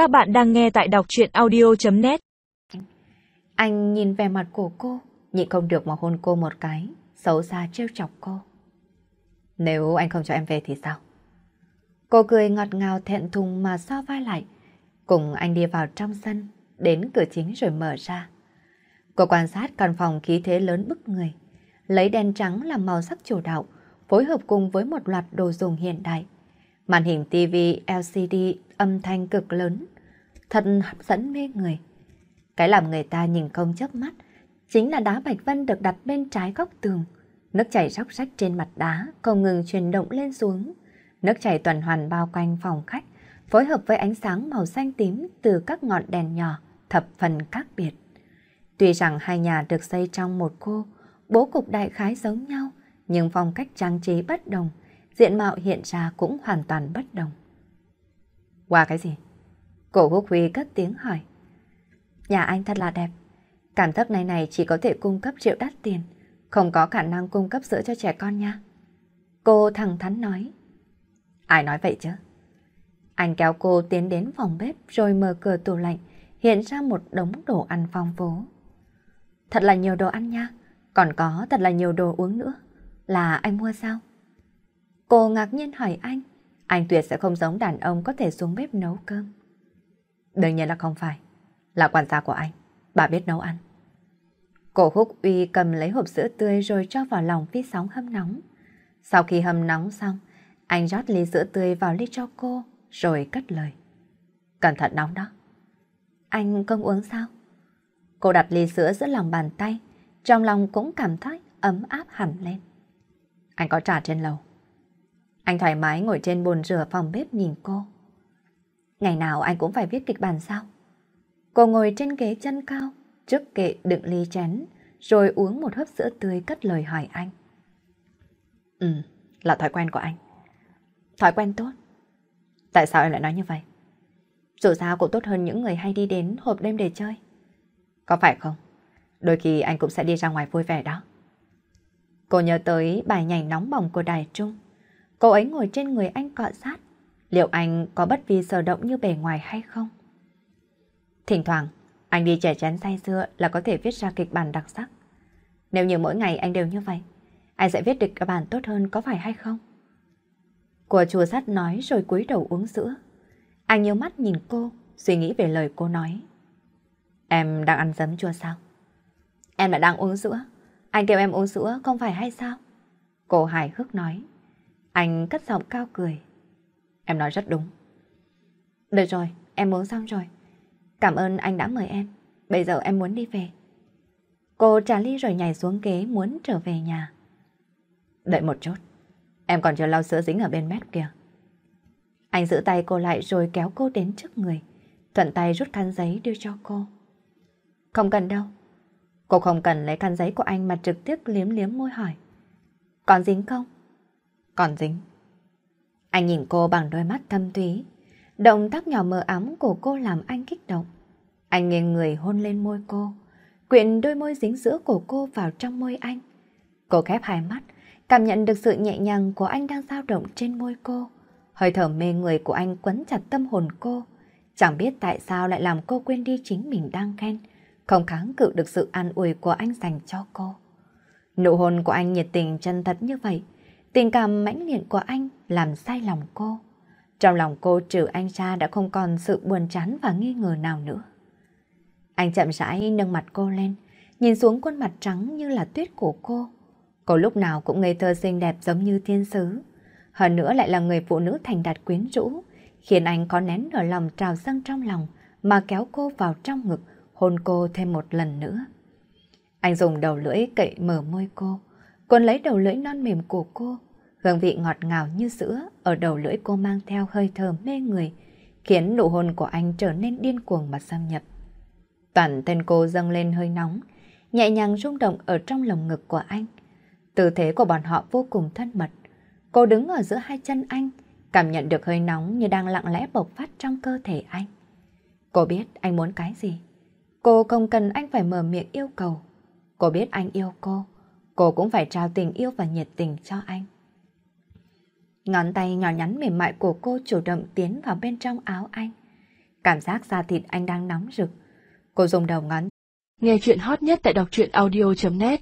Các bạn đang nghe tại đọc chuyện audio.net Anh nhìn về mặt của cô, nhịn không được mà hôn cô một cái, xấu xa trêu chọc cô. Nếu anh không cho em về thì sao? Cô cười ngọt ngào thẹn thùng mà so vai lại, cùng anh đi vào trong sân, đến cửa chính rồi mở ra. Cô quan sát căn phòng khí thế lớn bức người, lấy đen trắng làm màu sắc chủ đạo, phối hợp cùng với một loạt đồ dùng hiện đại. Màn hình TV LCD âm thanh cực lớn, thật hấp dẫn mê người. Cái làm người ta nhìn không chớp mắt chính là đá bạch vân được đặt bên trái góc tường. Nước chảy róc rách trên mặt đá không ngừng chuyển động lên xuống. Nước chảy tuần hoàn bao quanh phòng khách, phối hợp với ánh sáng màu xanh tím từ các ngọn đèn nhỏ, thập phần khác biệt. Tuy rằng hai nhà được xây trong một cô, bố cục đại khái giống nhau, nhưng phong cách trang trí bất đồng, diện mạo hiện ra cũng hoàn toàn bất đồng. Qua cái gì? Cổ Húc Huy cất tiếng hỏi. Nhà anh thật là đẹp. Cảm thức này này chỉ có thể cung cấp triệu đắt tiền, không có khả năng cung cấp sữa cho trẻ con nha. Cô thẳng thắn nói. Ai nói vậy chứ? Anh kéo cô tiến đến phòng bếp rồi mở cửa tủ lạnh, hiện ra một đống đồ ăn phong phú. Thật là nhiều đồ ăn nha, còn có thật là nhiều đồ uống nữa. Là anh mua sao? Cô ngạc nhiên hỏi anh, anh tuyệt sẽ không giống đàn ông có thể xuống bếp nấu cơm. Đương nhiên là không phải, là quản gia của anh, bà biết nấu ăn. Cổ húc uy cầm lấy hộp sữa tươi rồi cho vào lòng phi sóng hâm nóng. Sau khi hâm nóng xong, anh rót ly sữa tươi vào ly cho cô, rồi cất lời. Cẩn thận nóng đó. Anh không uống sao? Cô đặt ly sữa giữa lòng bàn tay, trong lòng cũng cảm thấy ấm áp hẳn lên. Anh có trà trên lầu. Anh thoải mái ngồi trên bồn rửa phòng bếp nhìn cô. Ngày nào anh cũng phải viết kịch bản sao? Cô ngồi trên ghế chân cao, trước kệ đựng ly chén, rồi uống một hớp sữa tươi cất lời hỏi anh. Ừ, là thói quen của anh. Thói quen tốt. Tại sao em lại nói như vậy? Dù sao cũng tốt hơn những người hay đi đến hộp đêm để chơi. Có phải không? Đôi khi anh cũng sẽ đi ra ngoài vui vẻ đó. Cô nhớ tới bài nhảy nóng bỏng của Đài Trung. Cô ấy ngồi trên người anh cọ sát. Liệu anh có bất vi sở động như bề ngoài hay không? Thỉnh thoảng, anh đi trẻ chén say xưa là có thể viết ra kịch bản đặc sắc. Nếu như mỗi ngày anh đều như vậy, anh sẽ viết được kịch bản tốt hơn có phải hay không? Của chùa sắt nói rồi cúi đầu uống sữa. Anh nhớ mắt nhìn cô, suy nghĩ về lời cô nói. Em đang ăn giấm chua sao? Em lại đang uống sữa. Anh kêu em uống sữa không phải hay sao? Cô hài hước nói. Anh cất giọng cao cười. Em nói rất đúng. Được rồi, em uống xong rồi. Cảm ơn anh đã mời em. Bây giờ em muốn đi về. Cô trả ly rồi nhảy xuống ghế muốn trở về nhà. Đợi một chút. Em còn chưa lau sữa dính ở bên mép kìa. Anh giữ tay cô lại rồi kéo cô đến trước người. Thuận tay rút khăn giấy đưa cho cô. Không cần đâu. Cô không cần lấy khăn giấy của anh mà trực tiếp liếm liếm môi hỏi. Còn dính không? Còn dính. Anh nhìn cô bằng đôi mắt thâm túy Động tác nhỏ mờ ám của cô làm anh kích động. Anh nghiêng người hôn lên môi cô, quyện đôi môi dính giữa của cô vào trong môi anh. Cô khép hai mắt, cảm nhận được sự nhẹ nhàng của anh đang dao động trên môi cô. Hơi thở mê người của anh quấn chặt tâm hồn cô. Chẳng biết tại sao lại làm cô quên đi chính mình đang khen, không kháng cự được sự an ủi của anh dành cho cô. Nụ hôn của anh nhiệt tình chân thật như vậy, tình cảm mãnh liệt của anh làm sai lòng cô. Trong lòng cô trừ anh ra đã không còn sự buồn chán và nghi ngờ nào nữa. Anh chậm rãi nâng mặt cô lên, nhìn xuống khuôn mặt trắng như là tuyết của cô. Cô lúc nào cũng ngây thơ xinh đẹp giống như thiên sứ. Hơn nữa lại là người phụ nữ thành đạt quyến rũ, khiến anh có nén nở lòng trào dâng trong lòng mà kéo cô vào trong ngực, hôn cô thêm một lần nữa. Anh dùng đầu lưỡi cậy mở môi cô, còn lấy đầu lưỡi non mềm của cô, hương vị ngọt ngào như sữa ở đầu lưỡi cô mang theo hơi thở mê người, khiến nụ hôn của anh trở nên điên cuồng mà xâm nhập. Toàn thân cô dâng lên hơi nóng, nhẹ nhàng rung động ở trong lồng ngực của anh. Tư thế của bọn họ vô cùng thân mật. Cô đứng ở giữa hai chân anh, cảm nhận được hơi nóng như đang lặng lẽ bộc phát trong cơ thể anh. Cô biết anh muốn cái gì. Cô không cần anh phải mở miệng yêu cầu. Cô biết anh yêu cô. Cô cũng phải trao tình yêu và nhiệt tình cho anh. Ngón tay nhỏ nhắn mềm mại của cô chủ động tiến vào bên trong áo anh. Cảm giác da thịt anh đang nóng rực. Cô dùng đầu ngón. Nghe chuyện hot nhất tại đọc truyện audio.net